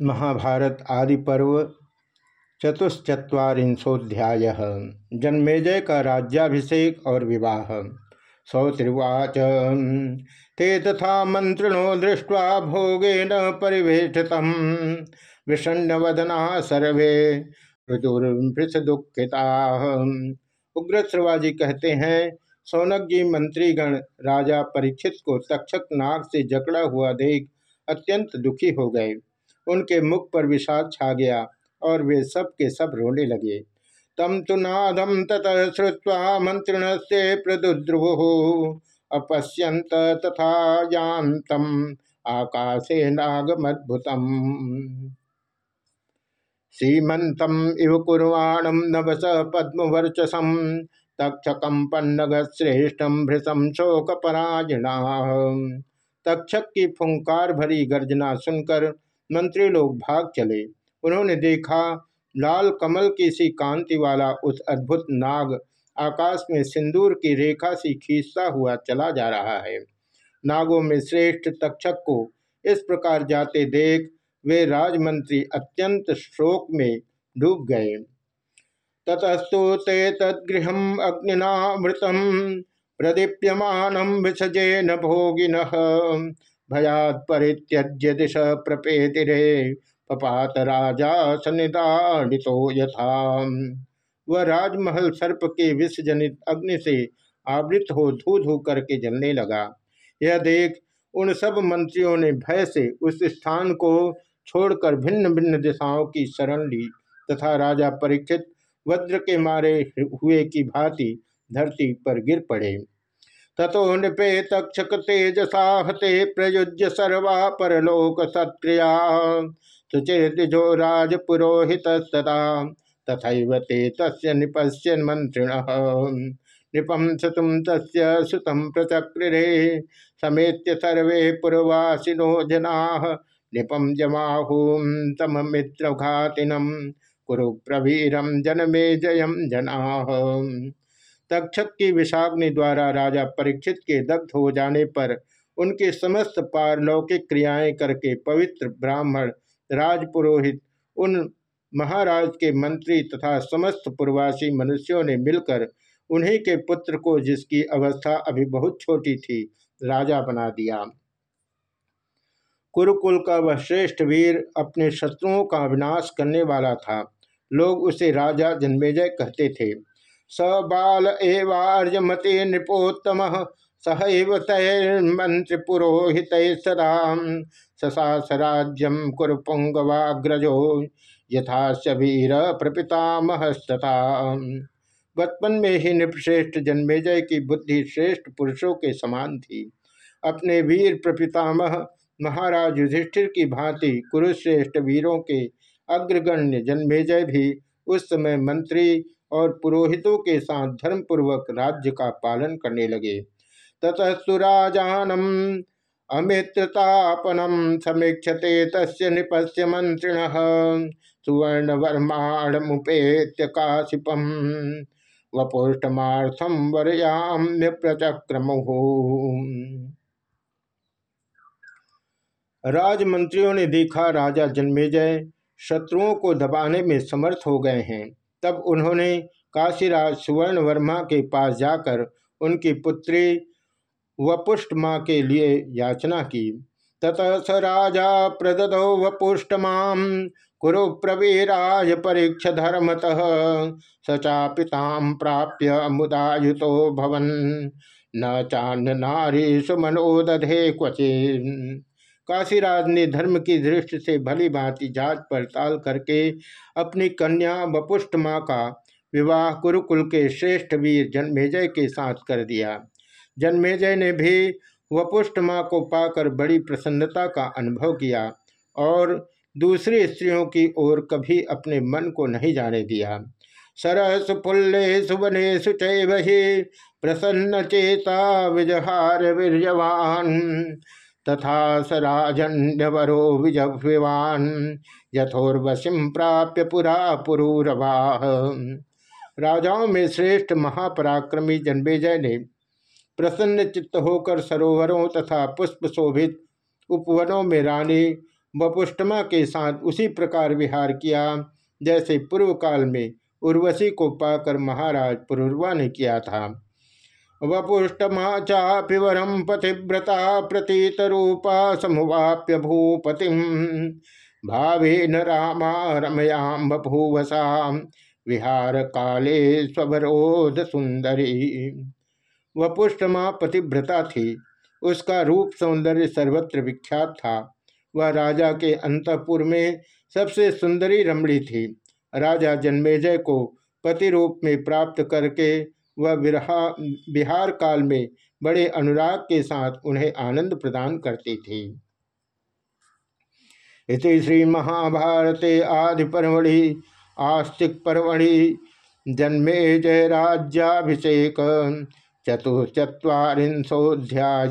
महाभारत आदि पर्व चतुश्चत्वारिंशोध्याय जन्मेजय का राज्याभिषेक और विवाह। सौत्रिवाच। ते तथा मंत्रिणो दृष्ट्वा भोगेन परिवेष्टित विषण्णवदना सर्वे दुखिता उग्र श्रवाजी कहते हैं सौनक जी मंत्रीगण, राजा परीक्षित को तक्षक नाग से जकड़ा हुआ देख अत्यंत दुखी हो गए। उनके मुख पर विषाद छा गया और वे सब के सब रोने लगे। तम तो नादम ततः श्रुवा मंत्रिण से प्रदुद्रुवु। अपश्यंत तथा जानतम आकाशे नागमद्भुतम। श्रीमंतम इव कुर्वाणम नवस पद्मवर्चसम तक्षकम पन्नग श्रेष्ठम भृशम शोक पराजिणा तक्षक की फुंकार भरी गर्जना सुनकर मंत्री लोग भाग चले। उन्होंने देखा, लाल कमल की सी कांति वाला उस अद्भुत नाग आकाश में सिंदूर की रेखा सी खींचता हुआ चला जा रहा है। नागों में श्रेष्ठ तक्षक को इस प्रकार जाते देख वे राजमंत्री अत्यंत शोक में डूब गए। ततस्तु ते तदगृह अग्निनामृतम प्रदीप्यमान विसजे न भोगिन। भयात परित्यज्य दिश प्रपेतिरे पपात राजा सनिदानितो यथा। वह राजमहल सर्प के विषजनित अग्नि से आवृत हो धू धू करके जलने लगा। यह देख उन सब मंत्रियों ने भय से उस स्थान को छोड़कर भिन्न भिन्न दिशाओं की शरण ली तथा राजा परीक्षित वज्र के मारे हुए की भांति धरती पर गिर पड़े। तथो नृपे तक्षक तेजसा हते प्रयुज्य सर्वा परलोक सत्क्रिया। सुचेतिजो राज पुरोहित सदा तथा ते तस्य निपश्यन मंत्रिण नृपम सुतुम तस्य सुतम प्रचक्रे समेत्य सर्वे पुरवासिनो जना। नृपम जमाहूम तम मित्र घातिनम कुरु प्रवीरम जनमे जयम जना। तक्षक की विषाग्नि द्वारा राजा परीक्षित के दग्ध हो जाने पर उनके समस्त पारलौकिक क्रियाएँ करके पवित्र ब्राह्मण, राजपुरोहित, उन महाराज के मंत्री तथा समस्त पूर्वासी मनुष्यों ने मिलकर उन्हीं के पुत्र को जिसकी अवस्था अभी बहुत छोटी थी, राजा बना दिया। कुरुकुल का वह श्रेष्ठ वीर अपने शत्रुओं का विनाश करने वाला था। लोग उसे राजा जन्मेजय कहते थे। स बाल एवार्यमते नृपोत्तम। सहैव तैर्मंत्रिपुरोहित सदा ससास राज्यम कुरुपुंगवाग्रजो यथास्य वीर प्रपितामहस्तता बचपन में ही नृपश्रेष्ठ जन्मेजय की बुद्धि श्रेष्ठ पुरुषों के समान थी। अपने वीर प्रपितामह, महाराज युधिष्ठिर की भांति कुरुश्रेष्ठ वीरों के अग्रगण्य जन्मेजय भी उस समय मंत्री और पुरोहितों के साथ धर्मपूर्वक राज्य का पालन करने लगे। ततः सुराजानम, अमित्रतापनम समीक्षते तस्य नृपस्य मंत्रिण सुवर्ण वर्माणमुपेत्य काशिपम। वपोष्टमार्थम वरयाम्य प्रचक्रमु राजमंत्रियों ने देखा राजा जन्मेजय, शत्रुओं को दबाने में समर्थ हो गए हैं। तब उन्होंने काशीराज सुवर्ण वर्मा के पास जाकर उनकी पुत्री वपुष्ट माँ के लिए याचना की। ततः स राजा प्रददो वपुष्टमा कुरु प्रवीराय परीक्ष धर्मतः सचापिताम प्राप्य मुदायुतो भवन। न चान्न नारी सुमनोदधे क्वचि काशीराज ने धर्म की दृष्टि से भली भांति जाँच पड़ताल करके अपनी कन्या वपुष्ट माँ का विवाह कुरुकुल के श्रेष्ठ वीर जन्मेजय के साथ कर दिया। जन्मेजय ने भी वपुष्ट माँ को पाकर बड़ी प्रसन्नता का अनुभव किया और दूसरी स्त्रियों की ओर कभी अपने मन को नहीं जाने दिया। सरस पुल्ले सुबने सुचय प्रसन्न चेता विजहार वीरवान तथा स विजभ्यवान यथोर्वशिम प्राप्य पुरा पुरूरवाह राजाओं में श्रेष्ठ महापराक्रमी जन्मेजय ने प्रसन्न चित्त होकर सरोवरों तथा पुष्प शोभित उपवनों में रानी वपुष्टमा के साथ उसी प्रकार विहार किया, जैसे पूर्व काल में उर्वशी को पाकर महाराज पुरुर्वा ने किया था। वपुष्टमा चापिवरम पतिव्रता प्रतीत रूपा समुवाप्य भूपति। भावे न रामा रमयाम बभूवसा विहार काले स्वरोध सुंदरी वपुष्टमा पतिव्रता थी, उसका रूप सौंदर्य सर्वत्र विख्यात था। वह राजा के अंतपुर में सबसे सुंदरी रमणी थी। राजा जन्मेजय को पति रूप में प्राप्त करके वह विरहा बिहार काल में बड़े अनुराग के साथ उन्हें आनंद प्रदान करती थी। इति श्री महाभारते आदि परमढ़ि आस्तिक परमढ़ि जन्मे जय राज्याभिषेक चतुश्चत्वारिंशोध्याय